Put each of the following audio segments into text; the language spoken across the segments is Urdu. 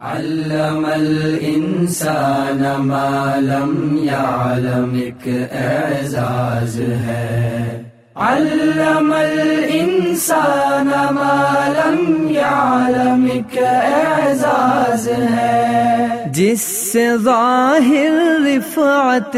علم الانسان ما لم يعلم، ایک اعزاز ہے۔ علم الانسان ما لم يعلم، ایک اعزاز ہے۔ جس سے ظاہر رفعت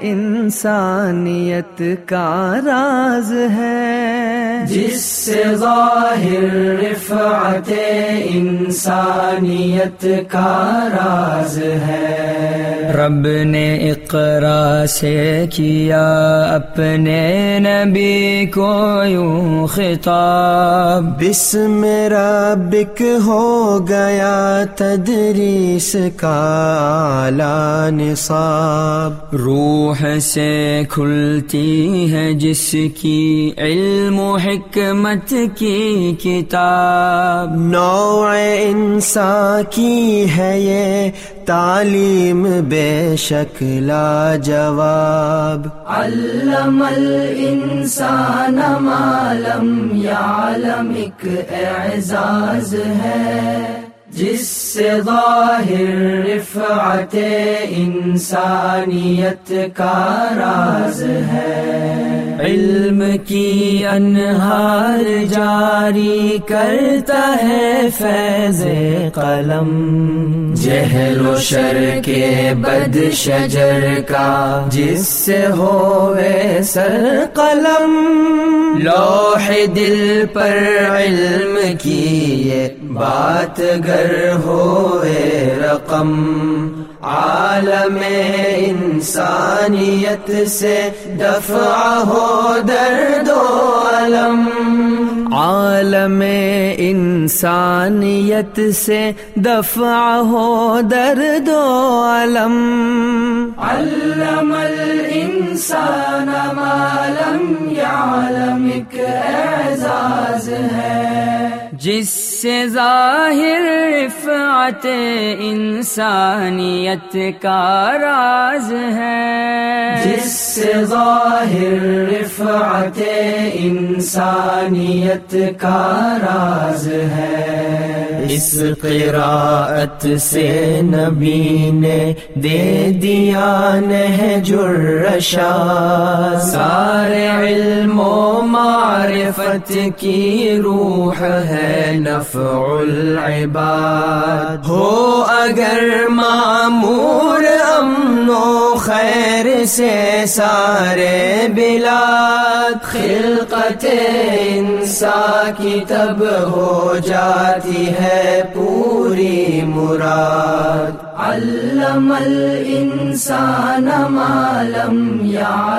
انسانیت کا راز ہے۔ جس سے ظاہر رفعت انسانیت کا راز ہے۔ رب نے اقرا سے کیا اپنے نبی کو یوں خطاب۔ بسم ربک ہو گیا تدریس کا اعلی نصاب۔ روح سے کھلتی ہے جس کی علم و حکمت کی کتاب۔ نوع انسان کی ہے یہ تعلیم بے شکلا جواب علم الانسان ما لم یعلم ایک اعزاز ہے۔ جس سے ظاہر رفعت انسانیت کا راز ہے۔ علم کی انہار جاری کرتا ہے فیض قلم۔ جہل و شر کے بد شجر کا جس سے ہوئے سر قلم۔ لوح دل پر علم کی یہ بات گر ہوئے رقم۔ عالم انسانیت سے دفع ہو درد و علم۔ عالم انسانیت سے دفع ہو درد و علم۔ علم الانسان ما لم يعلم، ایک اعزاز ہے۔ جس سے ظاہر رفعت انسانیت کا راز ہے۔ جس سے ظاہر رفعت انسانیت کا راز ہے۔ اس قراءت سے نبی نے دے دیا نہج الرشاد۔ سارے علم و معرفت کی روح ہے نفع العباد ہو اگر معمور امن و خیر سے سارے بلاد، خلقت انسان کی تب ہو جاتی ہے۔ پوری مراد علم الانسان ما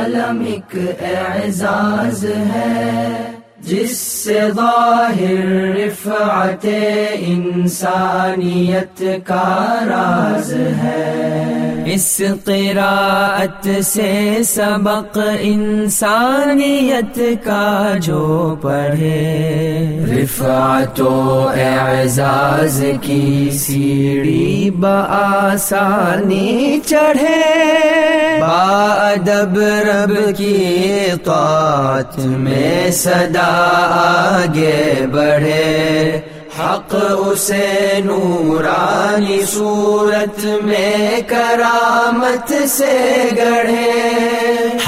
لم ایک اعزاز ہے۔ جس سے ظاہر رفعت انسانیت کا راز ہے۔ اس قراءت سے سبق انسانیت کا جو پڑھے۔ رفعت و اعزاز کی سیڑھی بآسانی چڑھے۔ بادب رب کی طاعت میں صدا آگے بڑھے۔ حق اسے نورانی صورت میں کرامت سے گڑھے۔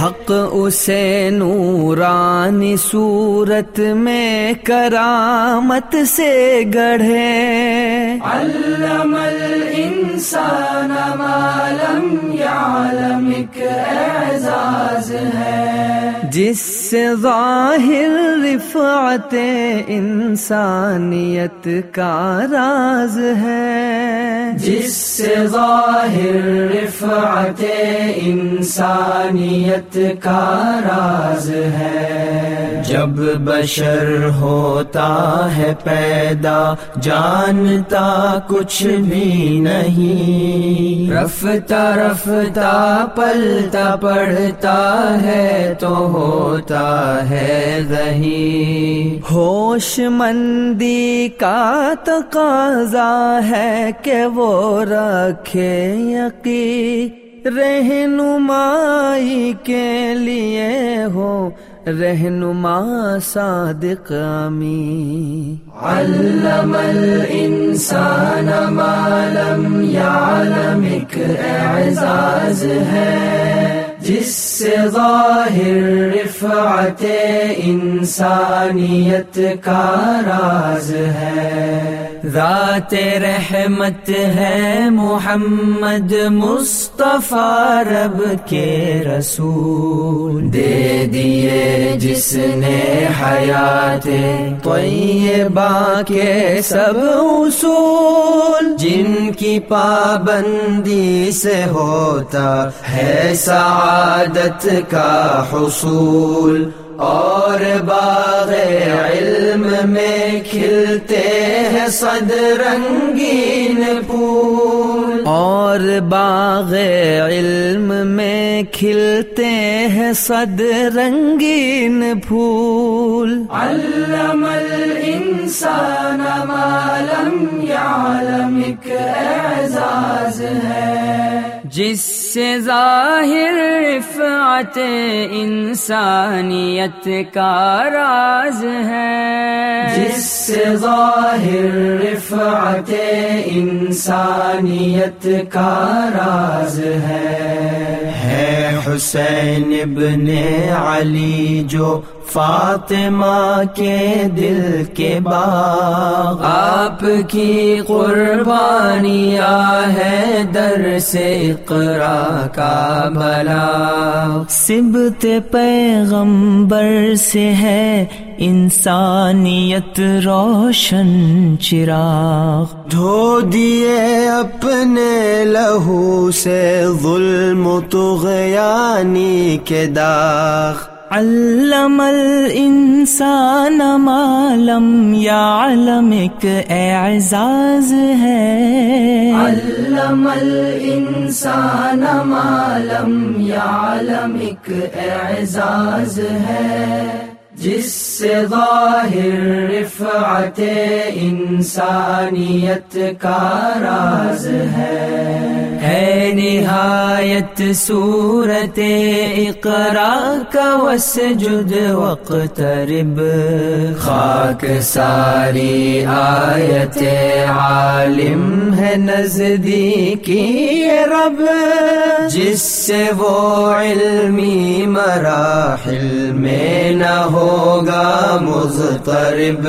حق اسے نورانی صورت میں کرامت سے گڑھے۔ علم الانسان ما لم يعلم، ایک اعزاز ہے۔ جس سے ظاہر رفعت انسانیت کا راز ہے۔ جس سے ظاہر رفعت انسانیت کا راز ہے۔ جب بشر ہوتا ہے پیدا، جانتا کچھ بھی نہیں۔ رفتہ رفتہ پلتا پڑتا ہے تو ہوتا ہے دہی ہوش مندی کا تقاضا ہے کہ وہ رکھے یقین رہنمائی کے لیے ہو رہنما صادق امی علم الانسان ما لم یعلم ایک اعزاز ہے۔ جس سے ظاہر رفعت انسانیت کا راز ہے۔ ذات رحمت ہے محمد مصطفیٰ رب کے رسول۔ دے دیے جس نے حیات طیبہ کے سب اصول۔ جن کی پابندی سے ہوتا ہے سعادت کا حصول۔ اور باغ علم میں کھلتے ہیں صد رنگین پھول اور باغ علم میں کھلتے ہیں صد رنگین پھول علم الانسان ما لم یعلم ایک اعزاز ہے جس سے ظاہر رفعت انسانیت کا راز ہے۔ جس سے ظاہر رفعت انسانیت کا راز ہے۔ ہے حسین ابن علی جو فاطمہ کے دل کے باغ آپ کی قربانیاں ہے در سے اقرا کا بلا سبت پیغمبر سے ہے انسانیت روشن چراغ دھو دیے اپنے لہو سے ظلم تغیانی کے داغ علم الانسان ما لم یعلم ایک اعزاز ہے۔ علم الانسان ما لم یعلم ایک اعزاز ہے۔ جس ظاہر رفعت انسانیت کا راز ہے۔ ہے نہایت صورت اقرا کا وسجد وقترب خاک ساری آیت عالم ہے نزدیکی رب۔ جس سے وہ علمی مراحل میں نہ ہوگا مضطرب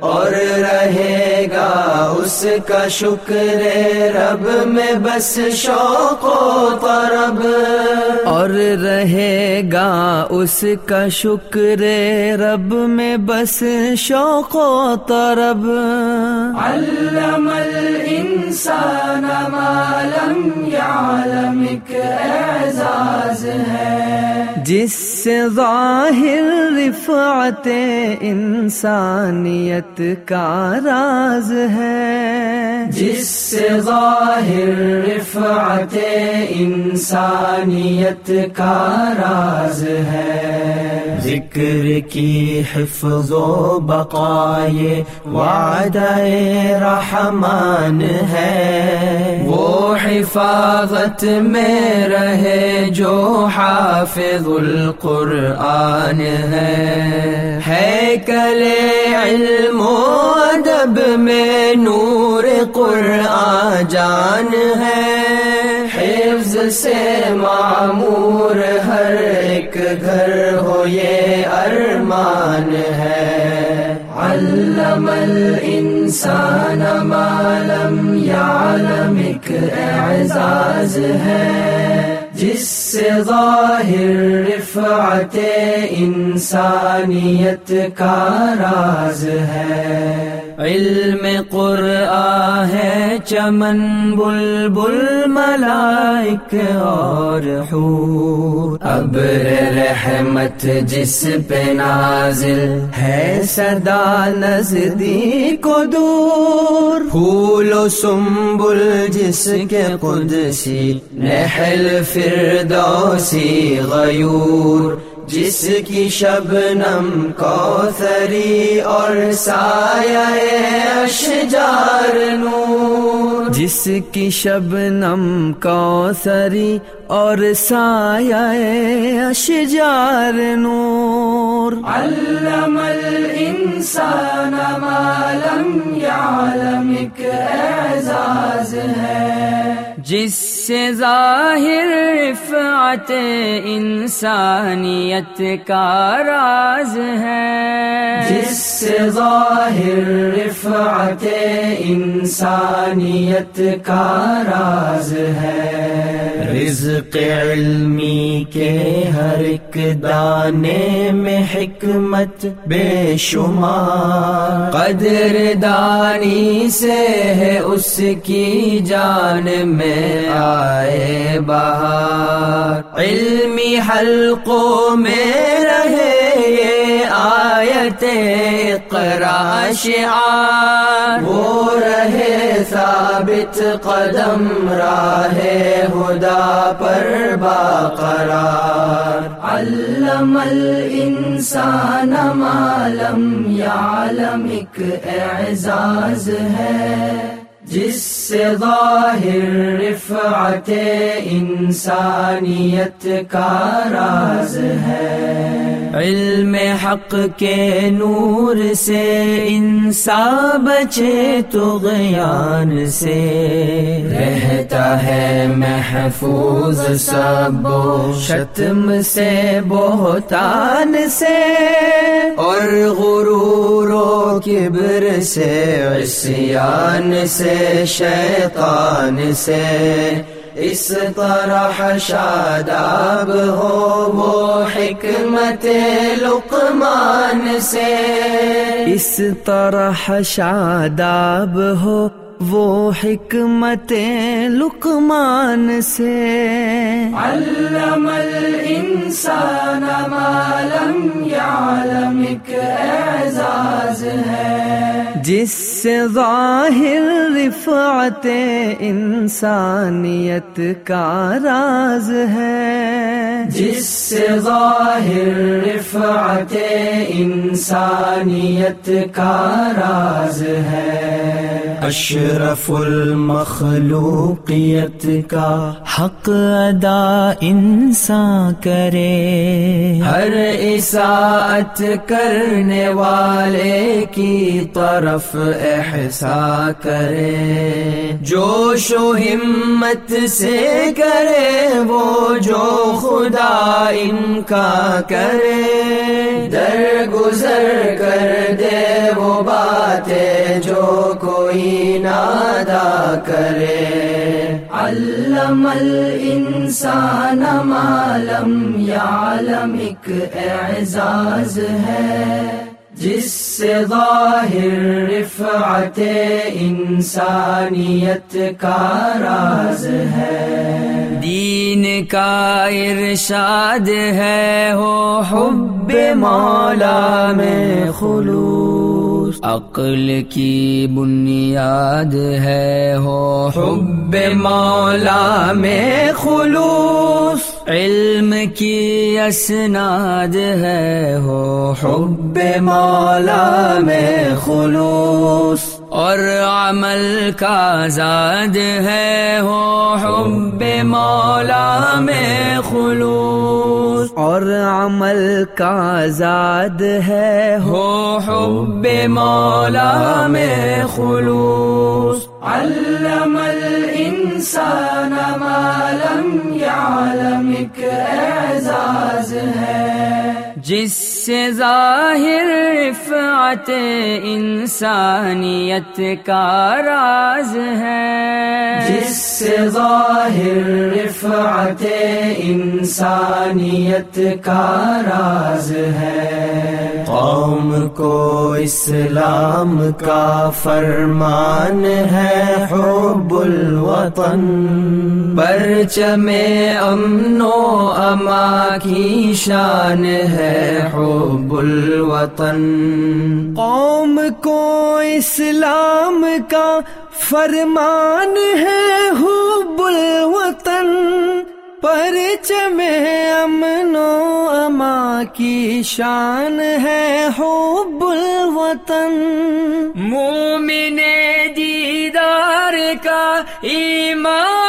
اور رہے گا اس کا شکر رب میں بس شوق و طرب اور رہے گا اس کا شکر رب میں بس شوق و طرب علم الانسان ما لم یعلم ایک اعزاز ہے۔ جس سے ظاہر رفعت انسانیت کا راز ہے۔ جس سے ظاہر رفعت انسانیت کا راز ہے۔ ذکر کی حفظ و بقائے، وعدہ رحمان ہے۔ وہ حفاظت میں رہے جو حافظ القرآن ہے۔ ہے کلے علم و ادب میں نور قرآن جان ہے۔ حفظ سے معمور ہر ایک گھر ہو یہ ارمان ہے۔ علم الانسان ما لم یعلم ایک اعزاز ہے۔ جس سے ظاہر رفعت انسانیت کا راز ہے۔ علم قرآن ہے چمن بل بل ملائک اور حور۔ ابر رحمت جس پہ نازل ہے سدا نزدیک و دور۔ پھول و سنبل جس کے قدسی نحل فردوسی غیور۔ جس کی شبنم کوثری اور سایہ اشجار نور۔ جس کی شبنم کوثری اور سایہ اشجار نور۔ علم الانسان ما لم يعلم ایک اعزاز ہے۔ جس سے ظاہر رفعت انسانیت کا راز ہے۔ جس سے ظاہر رفعت انسانیت کا راز ہے۔ رزق علمی کے ہر ایک دانے میں حکمت بے شمار۔ قدر دانی سے ہے اس کی جان میں آئے بہار۔ علمی حلقوں میں رہے یہ آیت اقرا شعار۔ ثابت قدم راہ خدا پر باقرار۔ علم الانسان ما لم یعلم ایک اعزاز ہے جس سے ظاہر رفعت انسانیت کا راز ہے۔ علم حق کے نور سے انسان بچے تو غیان سے رہتا ہے محفوظ سب شتم سے بہتان سے اور غرور و کبر سے عصیان سے شیطان سے اس طرح شاداب ہو وہ حکمت لقمان سے۔ اس طرح شاداب ہو وہ حکمت لقمان سے۔ علم الانسان ما لم يعلم ایک اعزاز ہے۔ جس سے ظاہر رفعت انسانیت کا راز ہے۔ جس سے ظاہر رفعت انسانیت کا راز ہے۔ اشرف المخلوقیت کا حق ادا انسان کرے۔ ہر اساعت کرنے والے کی طرف احسا کرے۔ جوش و ہمت سے کرے، وہ جو خدا ان کا کرے۔ در گزر کر دے وہ باتیں جو کوئی نادا کرے۔ علم الانسان ما لم یعلم ایک اعزاز ہے۔ جس سے ظاہر رفعت انسانیت کا راز ہے۔ دین کا ارشاد ہے ہو حب مولا میں خلوص۔ عقل کی بنیاد ہے ہو حب مولا میں خلوص علم کی اسناد ہے ہو حب مولا میں خلوص اور عمل کا زاد ہے ہو حب مولا میں خلوص اور عمل کا زاد ہے۔ ہو حب مولا میں خلوص۔ علم الانسان ما لم يعلم اعزاز ہے۔ جس سے ظاہر رفعت انسانیت کا راز ہے۔ جس سے ظاہر رفعت انسانیت کا راز ہے۔ قوم کو اسلام کا فرمان ہے حب الوطن پرچم امن و اما کی شان ہے حب الوطن قوم کو اسلام کا فرمان ہے حب الوطن پرچم امن و اما کی شان ہے حب الوطن۔ مومن دیدار کا ایمان۔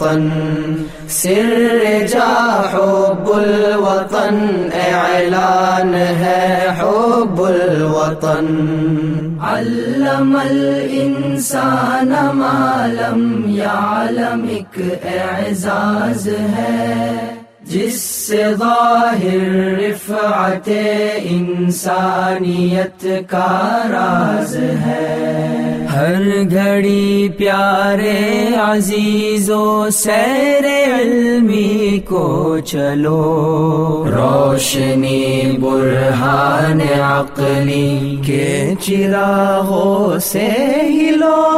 الوطن سر جا حب الوطن، اعلان ہے حب الوطن۔ علم الانسان ما لم يعلم، ایک اعزاز ہے جس سے ظاہر رفعت انسانیت کا راز ہے۔ ہر گھڑی پیارے عزیزو، سیر علمی کو چلو۔ روشنی برہان عقلی کے چراغوں سے ہلو۔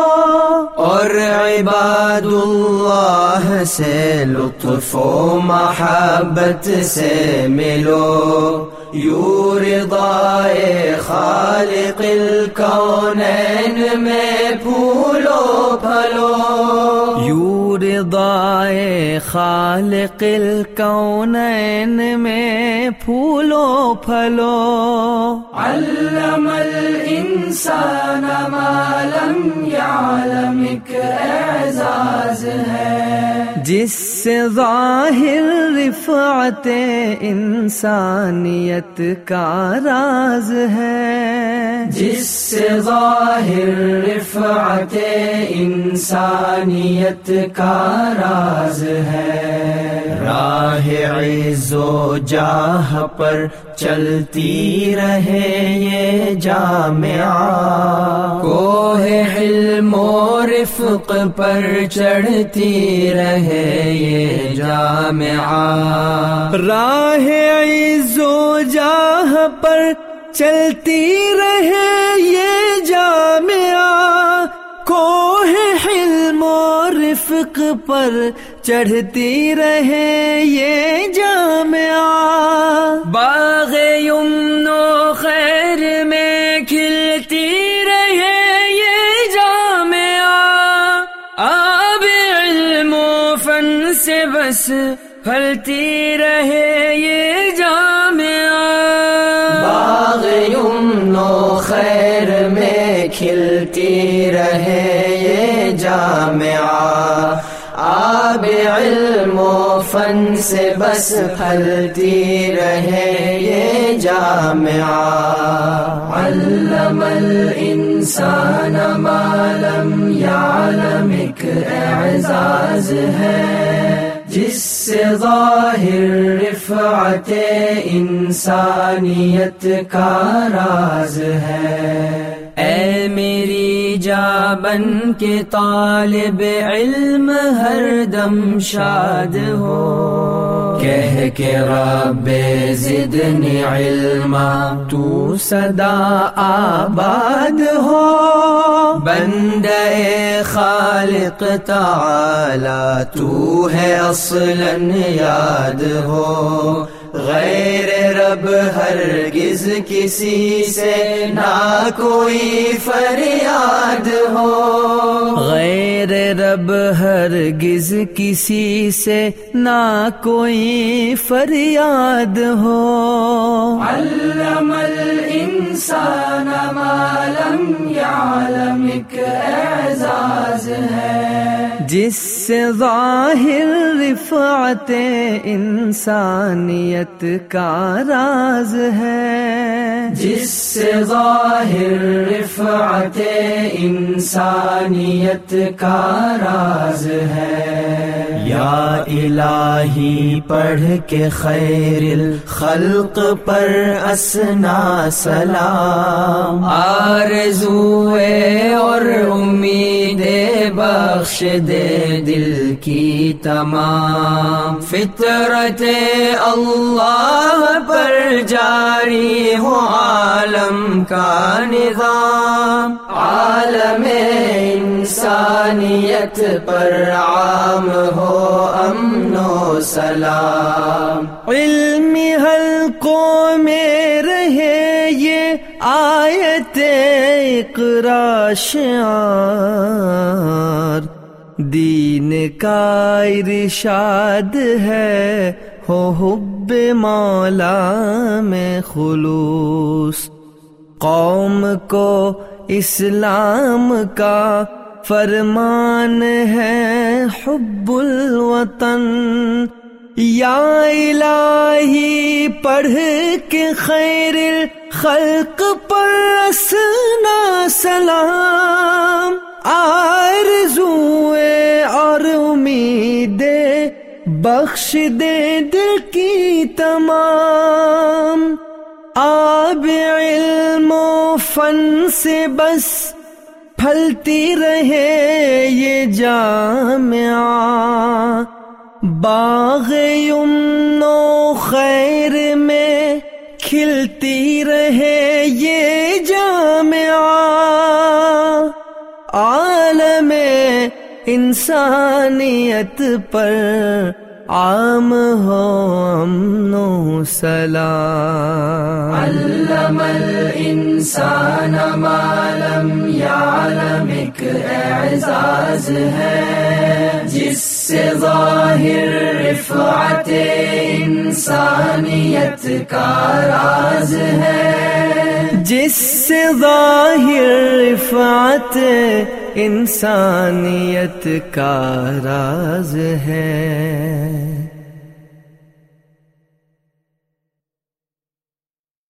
اور عباد اللہ سے لطف و محبت سے ملو۔ رضائے خالق الکونین میں پھولو پھلو. رضائے خالق الکونین میں پھولو پھلو. علم الإنسان ما لم يعلم ایک اعزاز ہے. جس سے ظاہر رفعت انسانیت کا راز ہے۔ جس سے ظاہر رفعت انسانیت کا راز ہے۔ راہ عز و جاہ پر چلتی رہے یہ جامعہ۔ رفق پر چڑھتی رہے یہ جامعہ۔ راہ عز و جاہ پر چلتی رہے یہ جامعہ۔ کوہ حلم و رفق پر چڑھتی رہے یہ جامعہ۔ باغ یمن بس پھلتی رہے یہ جامعہ باغ یمن و خیر میں کھلتی رہے یہ جامعہ آب علم و فن سے بس پھلتی رہے یہ جامعہ علم الانسان ما لم يعلم ایک اعزاز ہے۔ جس سے ظاہر رفعت انسانیت کا راز ہے۔ اے میری جا بن کے طالب علم ہر دم شاد ہو۔ کے رب زدنی علما. تو صدا آباد ہو بندے خالق تعالی تو ہے أصلا یاد ہو. غیر رب ہرگز کسی سے نہ کوئی فریاد ہو۔ غیر رب ہرگز کسی سے نہ کوئی فریاد ہو۔ علم الانسان ما لم يعلم ایک اعزاز ہے۔ جس سے ظاہر رفعت انسانیت کا راز ہے۔ جس سے ظاہر رفعت انسانیت کا راز ہے۔ یا الہی پڑھ کے خیر الخلق پر اسنا سلام۔ آرزوئے اور امید بخش دے دل کی تمام۔ فطرت اللہ پر جاری ہو عالم کا نظام، عالم انسانیت پر عام ہو امن و سلام۔ علمی حلقوں میں رہے یہ آیت اقرا شعار دین کا ارشاد ہے ہو حب مولا میں خلوص قوم کو اسلام کا فرمان ہے حب الوطن یا الہی پڑھ کے خیر خلق پر رسنا سلام آرزوئے اور امید بخش دے دل کی تمام۔ آب علم و فن سے بس پھلتی رہے یہ جامعہ۔ باغ و خیر میں کھلتی رہے یہ جامعہ۔ عالم انسانیت پر عام ہو امن و سلام۔ علم الانسان ما لم یعلم ایک اعزاز ہے۔ جس سے ظاہر رفعت انسانیت کا راز ہے۔ جس سے ظاہر رفعت انسانیت کا راز ہے۔